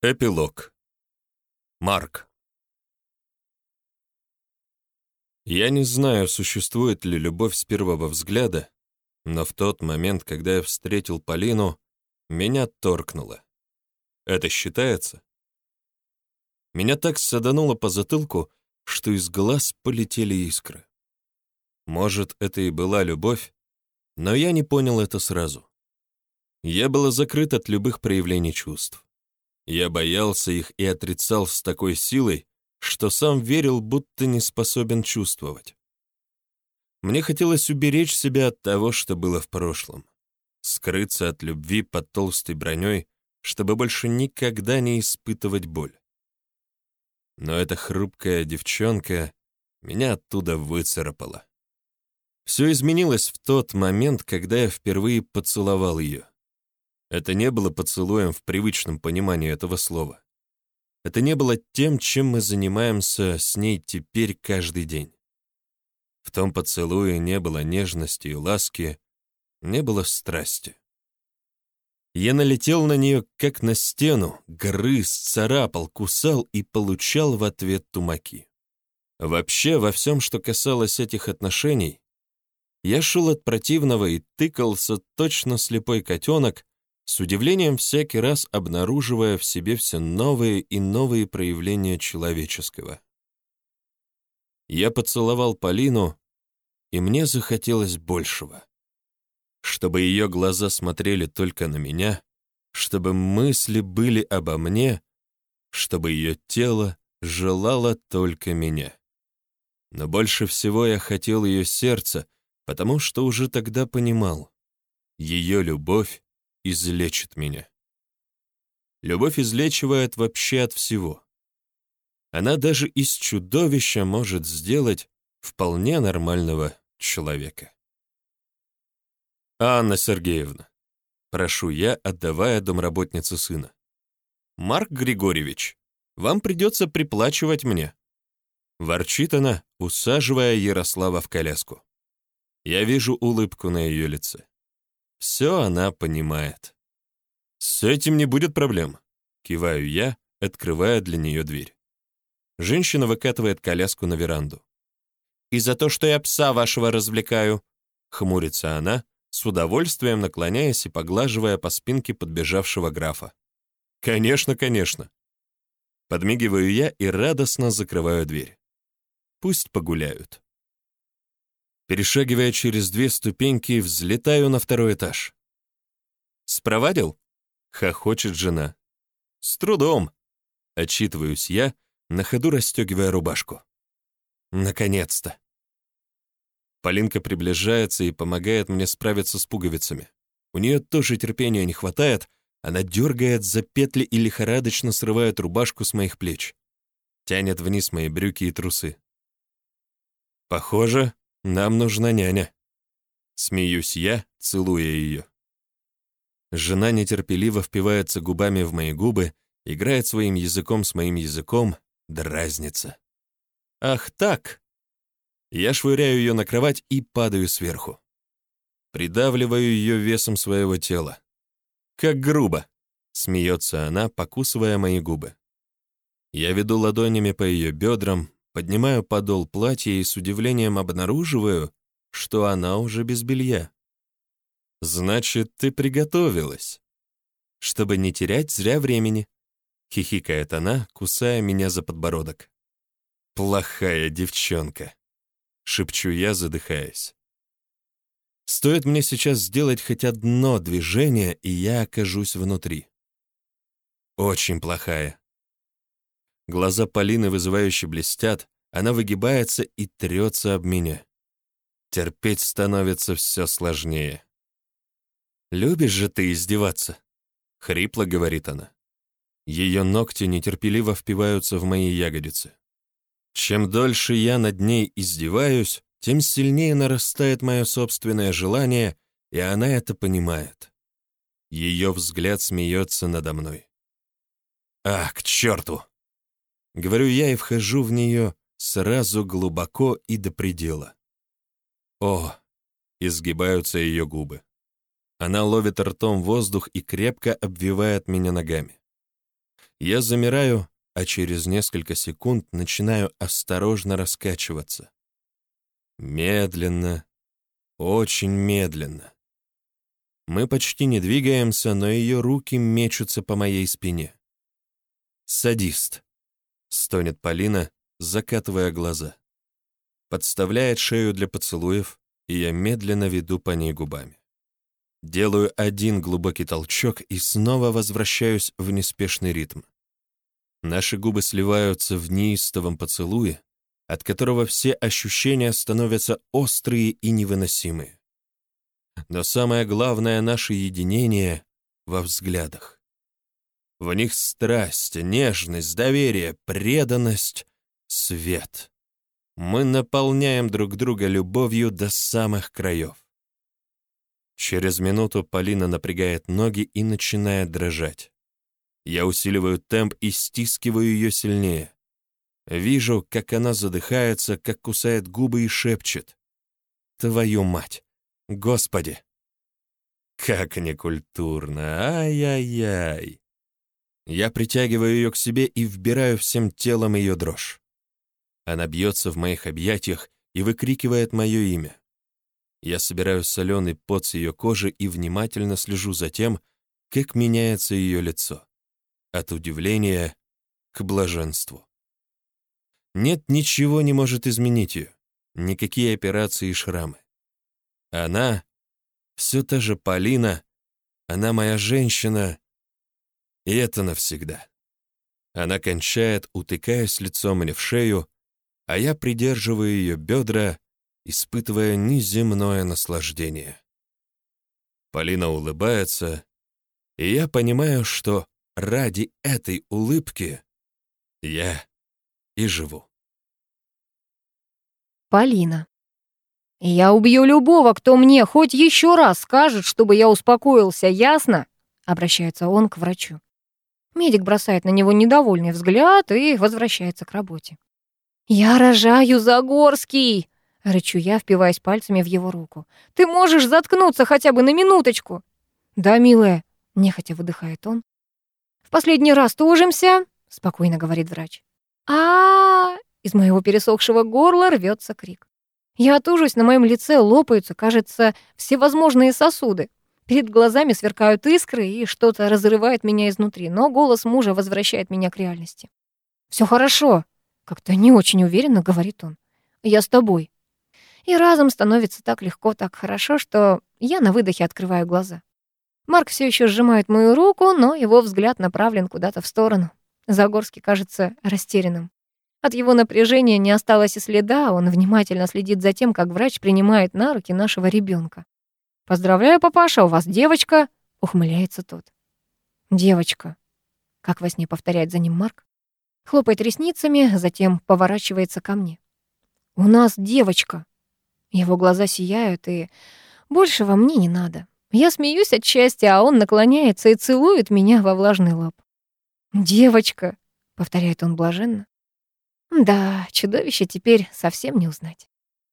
Эпилог. Марк. Я не знаю, существует ли любовь с первого взгляда, но в тот момент, когда я встретил Полину, меня торкнуло. Это считается? Меня так садануло по затылку, что из глаз полетели искры. Может, это и была любовь, но я не понял это сразу. Я был закрыт от любых проявлений чувств. Я боялся их и отрицал с такой силой, что сам верил, будто не способен чувствовать. Мне хотелось уберечь себя от того, что было в прошлом, скрыться от любви под толстой броней, чтобы больше никогда не испытывать боль. Но эта хрупкая девчонка меня оттуда выцарапала. Все изменилось в тот момент, когда я впервые поцеловал ее. Это не было поцелуем в привычном понимании этого слова. Это не было тем, чем мы занимаемся с ней теперь каждый день. В том поцелуе не было нежности и ласки, не было страсти. Я налетел на нее, как на стену, грыз, царапал, кусал и получал в ответ тумаки. Вообще, во всем, что касалось этих отношений, я шел от противного и тыкался точно слепой котенок, с удивлением всякий раз обнаруживая в себе все новые и новые проявления человеческого. Я поцеловал Полину, и мне захотелось большего. Чтобы ее глаза смотрели только на меня, чтобы мысли были обо мне, чтобы ее тело желало только меня. Но больше всего я хотел ее сердце, потому что уже тогда понимал, ее любовь излечит меня. Любовь излечивает вообще от всего. Она даже из чудовища может сделать вполне нормального человека. «Анна Сергеевна», — прошу я, отдавая домработнице сына. «Марк Григорьевич, вам придется приплачивать мне». Ворчит она, усаживая Ярослава в коляску. Я вижу улыбку на ее лице. Все она понимает. «С этим не будет проблем», — киваю я, открывая для нее дверь. Женщина выкатывает коляску на веранду. «И за то, что я пса вашего развлекаю», — хмурится она, с удовольствием наклоняясь и поглаживая по спинке подбежавшего графа. «Конечно, конечно». Подмигиваю я и радостно закрываю дверь. Пусть погуляют. Перешагивая через две ступеньки, взлетаю на второй этаж. «Спровадил?» — хохочет жена. «С трудом!» — отчитываюсь я, на ходу расстегивая рубашку. «Наконец-то!» Полинка приближается и помогает мне справиться с пуговицами. У нее тоже терпения не хватает, она дергает за петли и лихорадочно срывает рубашку с моих плеч. Тянет вниз мои брюки и трусы. Похоже, нам нужна няня. Смеюсь я, целуя ее. Жена нетерпеливо впивается губами в мои губы, играет своим языком с моим языком, дразнится. «Ах так!» Я швыряю ее на кровать и падаю сверху. Придавливаю ее весом своего тела. «Как грубо!» — смеется она, покусывая мои губы. Я веду ладонями по ее бедрам, Поднимаю подол платья и с удивлением обнаруживаю, что она уже без белья. «Значит, ты приготовилась?» «Чтобы не терять зря времени», — хихикает она, кусая меня за подбородок. «Плохая девчонка», — шепчу я, задыхаясь. Стоит мне сейчас сделать хоть одно движение, и я окажусь внутри. Очень плохая. Глаза Полины вызывающе блестят, она выгибается и трется об меня. Терпеть становится все сложнее. «Любишь же ты издеваться?» — хрипло говорит она. Ее ногти нетерпеливо впиваются в мои ягодицы. Чем дольше я над ней издеваюсь, тем сильнее нарастает мое собственное желание, и она это понимает. Ее взгляд смеется надо мной. «Ах, к черту!» Говорю я и вхожу в нее сразу глубоко и до предела. О, изгибаются ее губы. Она ловит ртом воздух и крепко обвивает меня ногами. Я замираю, а через несколько секунд начинаю осторожно раскачиваться. Медленно, очень медленно. Мы почти не двигаемся, но ее руки мечутся по моей спине. «Садист», — стонет Полина, закатывая глаза. Подставляет шею для поцелуев, и я медленно веду по ней губами. Делаю один глубокий толчок и снова возвращаюсь в неспешный ритм. Наши губы сливаются в неистовом поцелуе, от которого все ощущения становятся острые и невыносимые. Но самое главное наше единение во взглядах. В них страсть, нежность, доверие, преданность, свет. Мы наполняем друг друга любовью до самых краев. Через минуту Полина напрягает ноги и начинает дрожать. Я усиливаю темп и стискиваю ее сильнее. Вижу, как она задыхается, как кусает губы и шепчет. «Твою мать! Господи!» Как некультурно! Ай-яй-яй! Я притягиваю ее к себе и вбираю всем телом ее дрожь. Она бьется в моих объятиях и выкрикивает мое имя. Я собираю соленый пот с ее кожи и внимательно слежу за тем, как меняется ее лицо. От удивления к блаженству. Нет, ничего не может изменить ее. Никакие операции и шрамы. Она, все та же Полина, она моя женщина, и это навсегда. Она кончает, утыкаясь лицом мне в шею, а я придерживаю ее бедра, испытывая неземное наслаждение. Полина улыбается, и я понимаю, что ради этой улыбки я и живу. Полина. «Я убью любого, кто мне хоть еще раз скажет, чтобы я успокоился, ясно?» Обращается он к врачу. Медик бросает на него недовольный взгляд и возвращается к работе. «Я рожаю Загорский!» — рычу я, впиваясь пальцами в его руку. «Ты можешь заткнуться хотя бы на минуточку?» «Да, милая», — нехотя выдыхает он. «В последний раз тужимся», — спокойно говорит врач. а, из моего пересохшего горла рвется крик. Я тужусь, на моем лице лопаются, кажется, всевозможные сосуды. Перед глазами сверкают искры, и что-то разрывает меня изнутри, но голос мужа возвращает меня к реальности. Все хорошо», — как-то не очень уверенно говорит он. «Я с тобой». И разом становится так легко, так хорошо, что я на выдохе открываю глаза. Марк все еще сжимает мою руку, но его взгляд направлен куда-то в сторону. Загорский кажется растерянным. От его напряжения не осталось и следа, он внимательно следит за тем, как врач принимает на руки нашего ребенка. «Поздравляю, папаша, у вас девочка!» — ухмыляется тот. «Девочка», — как во сне повторяет за ним Марк, хлопает ресницами, затем поворачивается ко мне. «У нас девочка!» Его глаза сияют, и большего мне не надо. Я смеюсь от счастья, а он наклоняется и целует меня во влажный лоб. «Девочка», — повторяет он блаженно. Да, чудовище теперь совсем не узнать.